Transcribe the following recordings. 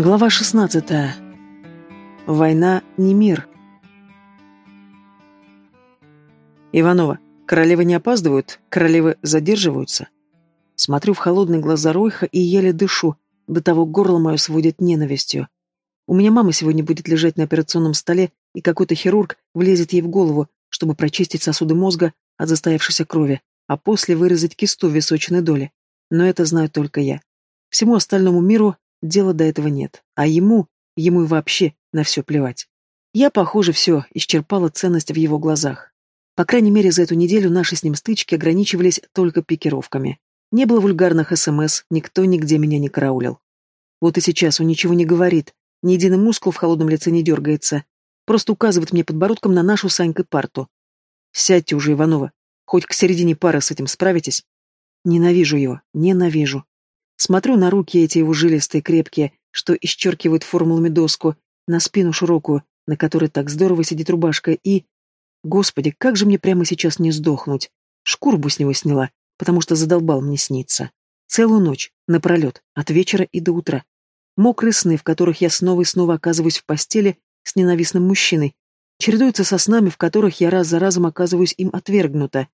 Глава 16. Война не мир. Иванова, королевы не опаздывают, королевы задерживаются. Смотрю в холодные глаза Ройха и еле дышу, до того горло мое сводит ненавистью. У меня мама сегодня будет лежать на операционном столе, и какой-то хирург влезет ей в голову, чтобы прочистить сосуды мозга от застоявшейся крови, а после вырезать кисту височной доли. Но это знаю только я. Всему остальному миру дела до этого нет, а ему, ему и вообще на все плевать. Я, похоже, все исчерпала ценность в его глазах. По крайней мере, за эту неделю наши с ним стычки ограничивались только пикировками. Не было вульгарных СМС, никто нигде меня не караулил. Вот и сейчас он ничего не говорит, ни единый мускул в холодном лице не дергается, просто указывает мне подбородком на нашу с Анькой парту. Сядьте уже, Иванова, хоть к середине пары с этим справитесь. Ненавижу его, ненавижу. Смотрю на руки эти его жилистые, крепкие, что исчеркивают формулами доску, на спину широкую, на которой так здорово сидит рубашка, и... Господи, как же мне прямо сейчас не сдохнуть? Шкуру бы с него сняла, потому что задолбал мне сниться. Целую ночь, напролет, от вечера и до утра. Мокрые сны, в которых я снова и снова оказываюсь в постели с ненавистным мужчиной, чередуются со снами, в которых я раз за разом оказываюсь им отвергнута.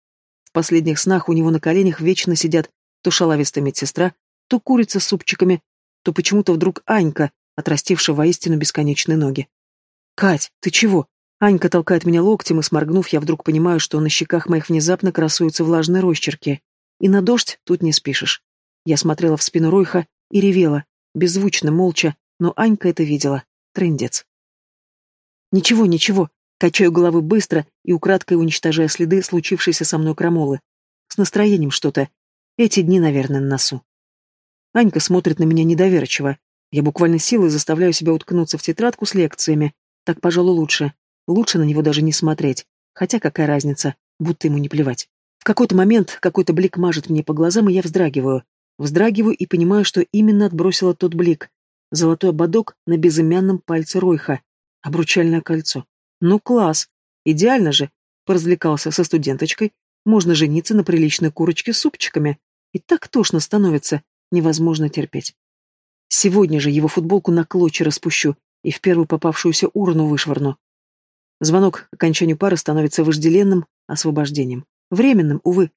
В последних снах у него на коленях вечно сидят то шалавистая медсестра, то курица с супчиками, то почему-то вдруг Анька, отрастившая воистину бесконечные ноги. «Кать, ты чего?» Анька толкает меня локтем, и, сморгнув, я вдруг понимаю, что на щеках моих внезапно красуются влажные росчерки. И на дождь тут не спишешь. Я смотрела в спину Ройха и ревела, беззвучно, молча, но Анька это видела. Трындец. «Ничего, ничего», качаю головы быстро и украдкой уничтожая следы случившейся со мной крамолы. С настроением что-то. Эти дни, наверное, на носу. Анька смотрит на меня недоверчиво. Я буквально силой заставляю себя уткнуться в тетрадку с лекциями. Так, пожалуй, лучше. Лучше на него даже не смотреть. Хотя какая разница, будто ему не плевать. В какой-то момент какой-то блик мажет мне по глазам, и я вздрагиваю. Вздрагиваю и понимаю, что именно отбросила тот блик. Золотой ободок на безымянном пальце Ройха. Обручальное кольцо. Ну, класс. Идеально же. Поразвлекался со студенточкой. Можно жениться на приличной курочке с супчиками. И так тошно становится невозможно терпеть. Сегодня же его футболку на клочья распущу и в первую попавшуюся урну вышвырну. Звонок к окончанию пары становится вожделенным освобождением. Временным, увы.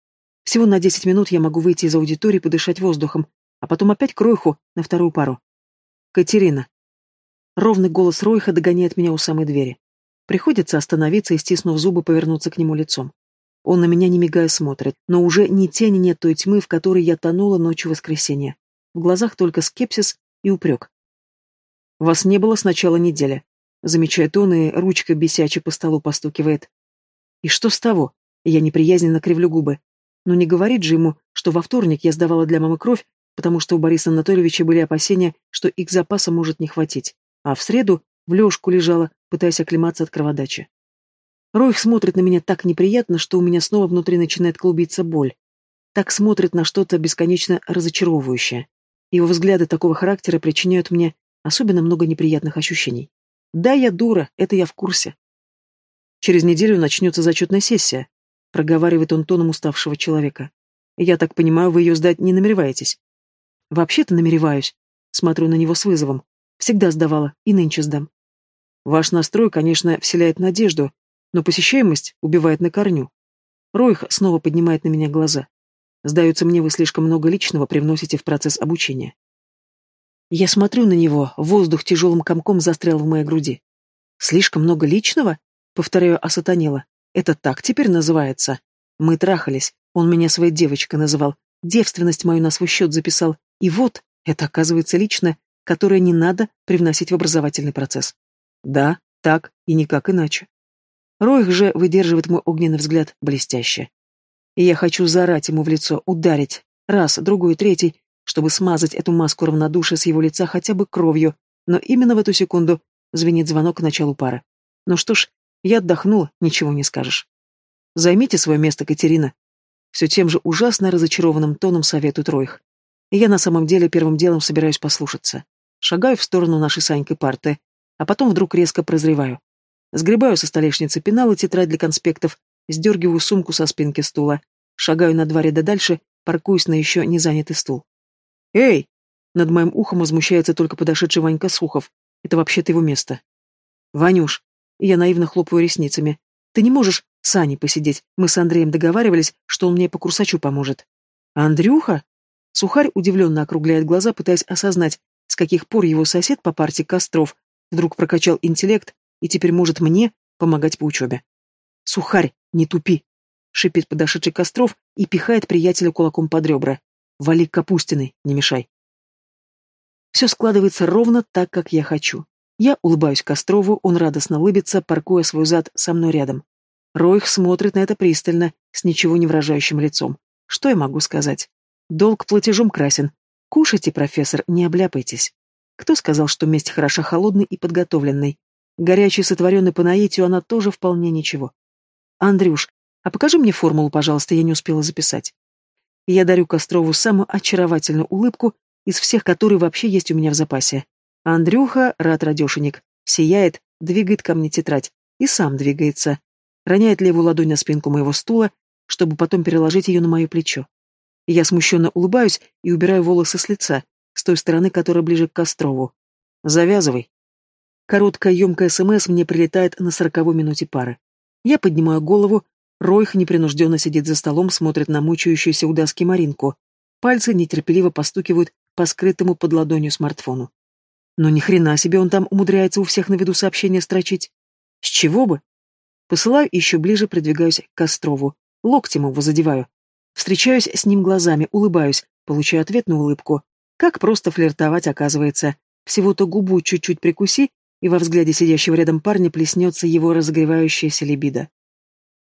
Всего на десять минут я могу выйти из аудитории подышать воздухом, а потом опять к Ройху на вторую пару. Катерина. Ровный голос Ройха догоняет меня у самой двери. Приходится остановиться и, стиснув зубы, повернуться к нему лицом. Он на меня не мигая смотрит, но уже ни тени нет той тьмы, в которой я тонула ночью воскресенья. В глазах только скепсис и упрек. «Вас не было с начала недели», — замечает он и ручкой бесяче по столу постукивает. «И что с того?» Я неприязненно кривлю губы. Но не говорит же ему, что во вторник я сдавала для мамы кровь, потому что у Бориса Анатольевича были опасения, что их запаса может не хватить, а в среду в лёжку лежала, пытаясь оклематься от кроводачи. Ройх смотрит на меня так неприятно, что у меня снова внутри начинает клубиться боль. Так смотрит на что-то бесконечно разочаровывающее. Его взгляды такого характера причиняют мне особенно много неприятных ощущений. Да, я дура, это я в курсе. Через неделю начнется зачетная сессия, проговаривает он тоном уставшего человека. Я так понимаю, вы ее сдать не намереваетесь? Вообще-то намереваюсь. Смотрю на него с вызовом. Всегда сдавала, и нынче сдам. Ваш настрой, конечно, вселяет надежду, но посещаемость убивает на корню. Ройх снова поднимает на меня глаза. Сдается мне, вы слишком много личного привносите в процесс обучения. Я смотрю на него, воздух тяжелым комком застрял в моей груди. Слишком много личного? Повторяю осатанело. Это так теперь называется. Мы трахались, он меня своей девочкой называл, девственность мою на свой счет записал. И вот, это оказывается личное, которое не надо привносить в образовательный процесс. Да, так и никак иначе. Ройх же выдерживает мой огненный взгляд блестяще. И я хочу заорать ему в лицо, ударить, раз, другой, третий, чтобы смазать эту маску равнодушия с его лица хотя бы кровью, но именно в эту секунду звенит звонок к началу пары. Ну что ж, я отдохнула, ничего не скажешь. Займите свое место, Катерина. Все тем же ужасно разочарованным тоном советует Ройх. И я на самом деле первым делом собираюсь послушаться. Шагаю в сторону нашей Санькой парты, а потом вдруг резко прозреваю. Сгребаю со столешницы пенал и тетрадь для конспектов, сдергиваю сумку со спинки стула, шагаю на два ряда дальше, паркуюсь на еще не занятый стул. «Эй!» Над моим ухом возмущается только подошедший Ванька Сухов. Это вообще-то его место. Ванюш, я наивно хлопаю ресницами. Ты не можешь с Аней посидеть. Мы с Андреем договаривались, что он мне по курсачу поможет. Андрюха? Сухарь удивленно округляет глаза, пытаясь осознать, с каких пор его сосед по партии Костров вдруг прокачал интеллект и теперь может мне помогать по учебе. «Сухарь, не тупи!» — шипит подошедший Костров и пихает приятеля кулаком под ребра. «Вали Капустиной, не мешай!» Все складывается ровно так, как я хочу. Я улыбаюсь Кострову, он радостно улыбится, паркуя свой зад со мной рядом. Ройх смотрит на это пристально, с ничего не выражающим лицом. Что я могу сказать? Долг платежом красен. Кушайте, профессор, не обляпайтесь. Кто сказал, что месть хороша холодной и подготовленной? Горячий, сотворенный по наитию, она тоже вполне ничего. Андрюш, а покажи мне формулу, пожалуйста, я не успела записать. Я дарю Кострову самую очаровательную улыбку из всех, которые вообще есть у меня в запасе. Андрюха, рад радешенек, сияет, двигает ко мне тетрадь и сам двигается. Роняет левую ладонь на спинку моего стула, чтобы потом переложить ее на мое плечо. Я смущенно улыбаюсь и убираю волосы с лица, с той стороны, которая ближе к Кострову. «Завязывай». Короткая емкая СМС мне прилетает на сороковой минуте пары. Я поднимаю голову, Ройх непринужденно сидит за столом, смотрит на мучающуюся у доски Маринку. Пальцы нетерпеливо постукивают по скрытому под ладонью смартфону. Но ни хрена себе он там умудряется у всех на виду сообщения строчить. С чего бы? Посылаю еще ближе, придвигаюсь к Кострову. Локтем его задеваю. Встречаюсь с ним глазами, улыбаюсь, получаю ответ на улыбку. Как просто флиртовать, оказывается. Всего-то губу чуть-чуть прикуси, и во взгляде сидящего рядом парня плеснется его разогревающаяся либидо.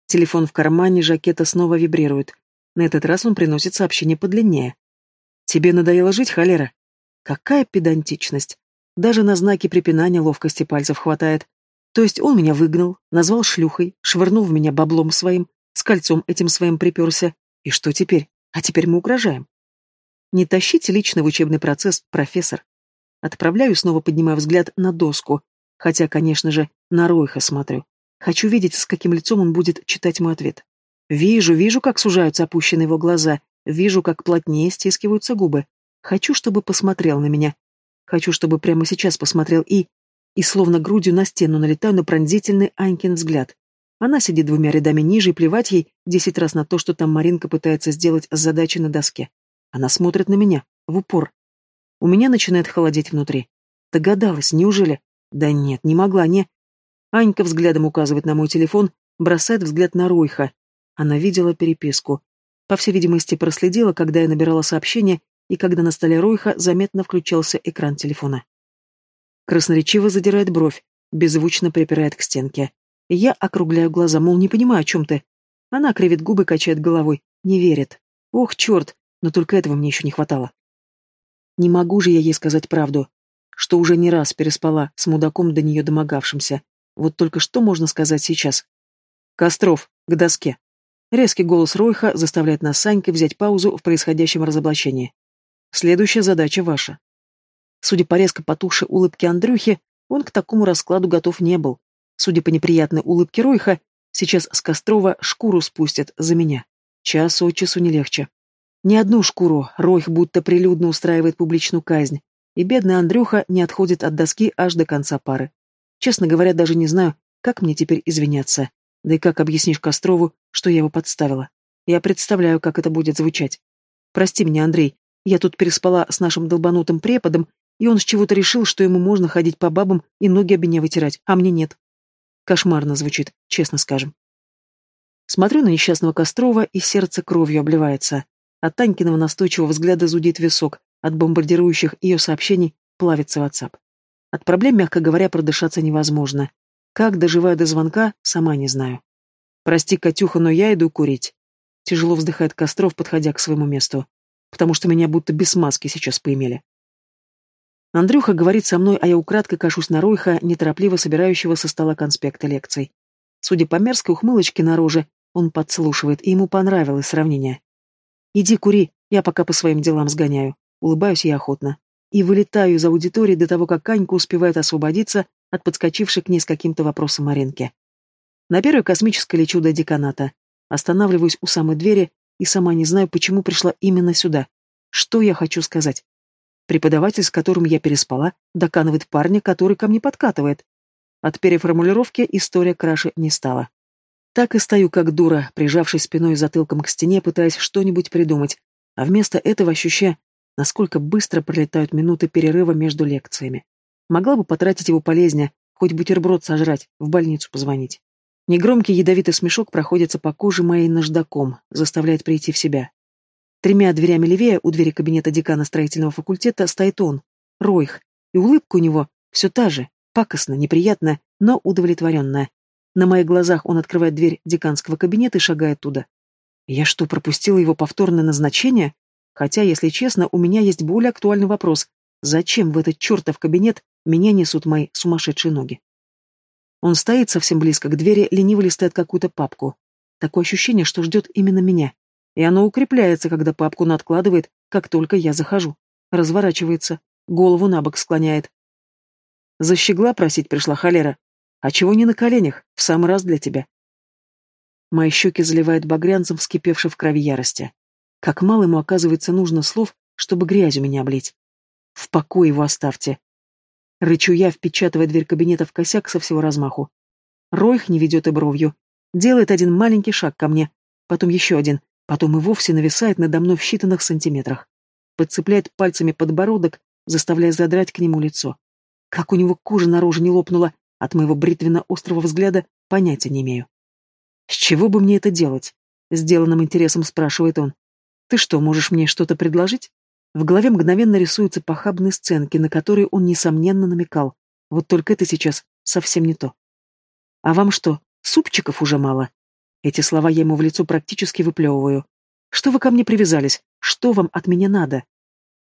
Телефон в кармане жакета снова вибрирует. На этот раз он приносит сообщение подлиннее. «Тебе надоело жить, холера?» Какая педантичность. Даже на знаки препинания ловкости пальцев хватает. То есть он меня выгнал, назвал шлюхой, швырнул в меня баблом своим, с кольцом этим своим приперся. И что теперь? А теперь мы угрожаем. Не тащите лично в учебный процесс, профессор. Отправляю снова поднимая взгляд на доску, хотя, конечно же, на Ройха смотрю. Хочу видеть, с каким лицом он будет читать мой ответ. Вижу, вижу, как сужаются опущенные его глаза, вижу, как плотнее стискиваются губы. Хочу, чтобы посмотрел на меня. Хочу, чтобы прямо сейчас посмотрел и... И словно грудью на стену налетаю на пронзительный Анькин взгляд. Она сидит двумя рядами ниже, и плевать ей десять раз на то, что там Маринка пытается сделать с задачей на доске. Она смотрит на меня, в упор. У меня начинает холодеть внутри. Догадалась, неужели? Да нет, не могла, не... Анька взглядом указывает на мой телефон, бросает взгляд на Ройха. Она видела переписку. По всей видимости, проследила, когда я набирала сообщение, и когда на столе Ройха заметно включался экран телефона. Красноречиво задирает бровь, беззвучно припирает к стенке. Я округляю глаза, мол, не понимаю, о чем ты. Она кривит губы, качает головой. Не верит. Ох, черт, но только этого мне еще не хватало. Не могу же я ей сказать правду, что уже не раз переспала с мудаком до нее домогавшимся. Вот только что можно сказать сейчас? Костров, к доске. Резкий голос Ройха заставляет нас с Санькой взять паузу в происходящем разоблачении. Следующая задача ваша. Судя по резко потухшей улыбке Андрюхи, он к такому раскладу готов не был. Судя по неприятной улыбке Ройха, сейчас с Кострова шкуру спустят за меня. Час от часу не легче. Ни одну шкуру Ройх будто прилюдно устраивает публичную казнь, и бедный Андрюха не отходит от доски аж до конца пары. Честно говоря, даже не знаю, как мне теперь извиняться. Да и как объяснишь Кострову, что я его подставила? Я представляю, как это будет звучать. Прости меня, Андрей, я тут переспала с нашим долбанутым преподом, и он с чего-то решил, что ему можно ходить по бабам и ноги об меня вытирать, а мне нет. Кошмарно звучит, честно скажем. Смотрю на несчастного Кострова, и сердце кровью обливается. От Танькиного настойчивого взгляда зудит висок, от бомбардирующих ее сообщений плавится WhatsApp. От проблем, мягко говоря, продышаться невозможно. Как доживаю до звонка, сама не знаю. Прости, Катюха, но я иду курить. Тяжело вздыхает Костров, подходя к своему месту. Потому что меня будто без маски сейчас поимели. Андрюха говорит со мной, а я украдкой кашусь на Ройха, неторопливо собирающего со стола конспекты лекций. Судя по мерзкой ухмылочке на роже, он подслушивает, и ему понравилось сравнение. «Иди кури, я пока по своим делам сгоняю». Улыбаюсь я охотно. И вылетаю из аудитории до того, как Анька успевает освободиться от подскочившей к ней с каким-то вопросом Маринки. На первой космической лечу до деканата. Останавливаюсь у самой двери и сама не знаю, почему пришла именно сюда. Что я хочу сказать? Преподаватель, с которым я переспала, доканывает парня, который ко мне подкатывает. От переформулировки история краше не стала. Так и стою, как дура, прижавшись спиной и затылком к стене, пытаясь что-нибудь придумать, а вместо этого ощущая, насколько быстро пролетают минуты перерыва между лекциями. Могла бы потратить его полезнее, хоть бутерброд сожрать, в больницу позвонить. Негромкий ядовитый смешок проходится по коже моей наждаком, заставляет прийти в себя. Тремя дверями левее у двери кабинета декана строительного факультета стоит он, Ройх, и улыбка у него все та же, пакостная, неприятная, но удовлетворенная. На моих глазах он открывает дверь деканского кабинета и шагает туда. Я что, пропустила его повторное назначение? Хотя, если честно, у меня есть более актуальный вопрос. Зачем в этот чертов кабинет меня несут мои сумасшедшие ноги? Он стоит совсем близко к двери, лениво листает какую-то папку. Такое ощущение, что ждет именно меня. И оно укрепляется, когда папку надкладывает, как только я захожу. Разворачивается, голову на бок склоняет. Защегла просить пришла холера. А чего не на коленях, в самый раз для тебя. Мои щеки заливает багрянцем, вскипевший в крови ярости. Как мало ему, оказывается, нужно слов, чтобы грязью меня облить. В покое его оставьте. Рычу я, впечатывая дверь кабинета в косяк со всего размаху. Ройх не ведет и бровью. Делает один маленький шаг ко мне, потом еще один, потом и вовсе нависает надо мной в считанных сантиметрах. Подцепляет пальцами подбородок, заставляя задрать к нему лицо. Как у него кожа наружу не лопнула, от моего бритвенно-острого взгляда понятия не имею. «С чего бы мне это делать?» — сделанным интересом спрашивает он. «Ты что, можешь мне что-то предложить?» В голове мгновенно рисуются похабные сценки, на которые он, несомненно, намекал. Вот только это сейчас совсем не то. «А вам что, супчиков уже мало?» Эти слова я ему в лицо практически выплевываю. «Что вы ко мне привязались? Что вам от меня надо?»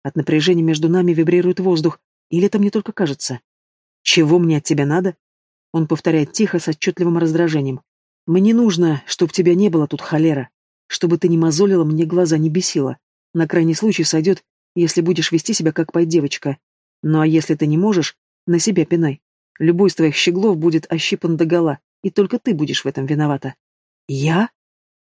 От напряжения между нами вибрирует воздух, или это мне только кажется? «Чего мне от тебя надо?» Он повторяет тихо, с отчетливым раздражением. «Мне нужно, чтоб тебя не было тут холера, чтобы ты не мозолила мне глаза, не бесила. На крайний случай сойдет, если будешь вести себя как пой-девочка. Ну а если ты не можешь, на себя пинай. Любой из твоих щеглов будет ощипан догола, и только ты будешь в этом виновата. Я?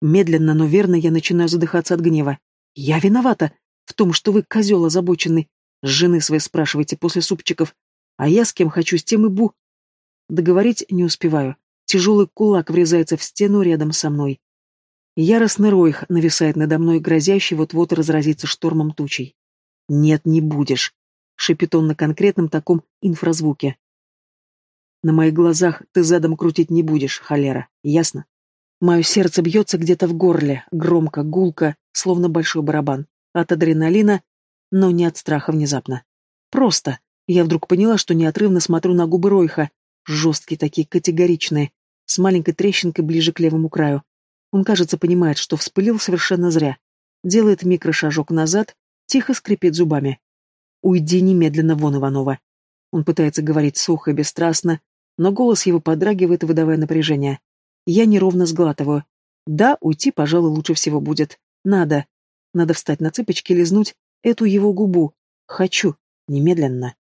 Медленно, но верно я начинаю задыхаться от гнева. Я виновата в том, что вы, козел озабоченный, с жены своей спрашиваете после супчиков, а я с кем хочу, с тем и бу. Договорить не успеваю. Тяжелый кулак врезается в стену рядом со мной. Яростный ройх нависает надо мной, грозящий вот-вот разразиться штормом тучей. «Нет, не будешь», — шепит он на конкретном таком инфразвуке. «На моих глазах ты задом крутить не будешь, холера, ясно?» Мое сердце бьется где-то в горле, громко, гулко, словно большой барабан. От адреналина, но не от страха внезапно. Просто. Я вдруг поняла, что неотрывно смотрю на губы Ройха, жесткие такие, категоричные, с маленькой трещинкой ближе к левому краю. Он, кажется, понимает, что вспылил совершенно зря. Делает микрошажок назад, тихо скрипит зубами. «Уйди немедленно вон, Иванова». Он пытается говорить сухо и бесстрастно, но голос его подрагивает, выдавая напряжение. Я неровно сглатываю. Да, уйти, пожалуй, лучше всего будет. Надо. Надо встать на цыпочки и лизнуть эту его губу. Хочу. Немедленно.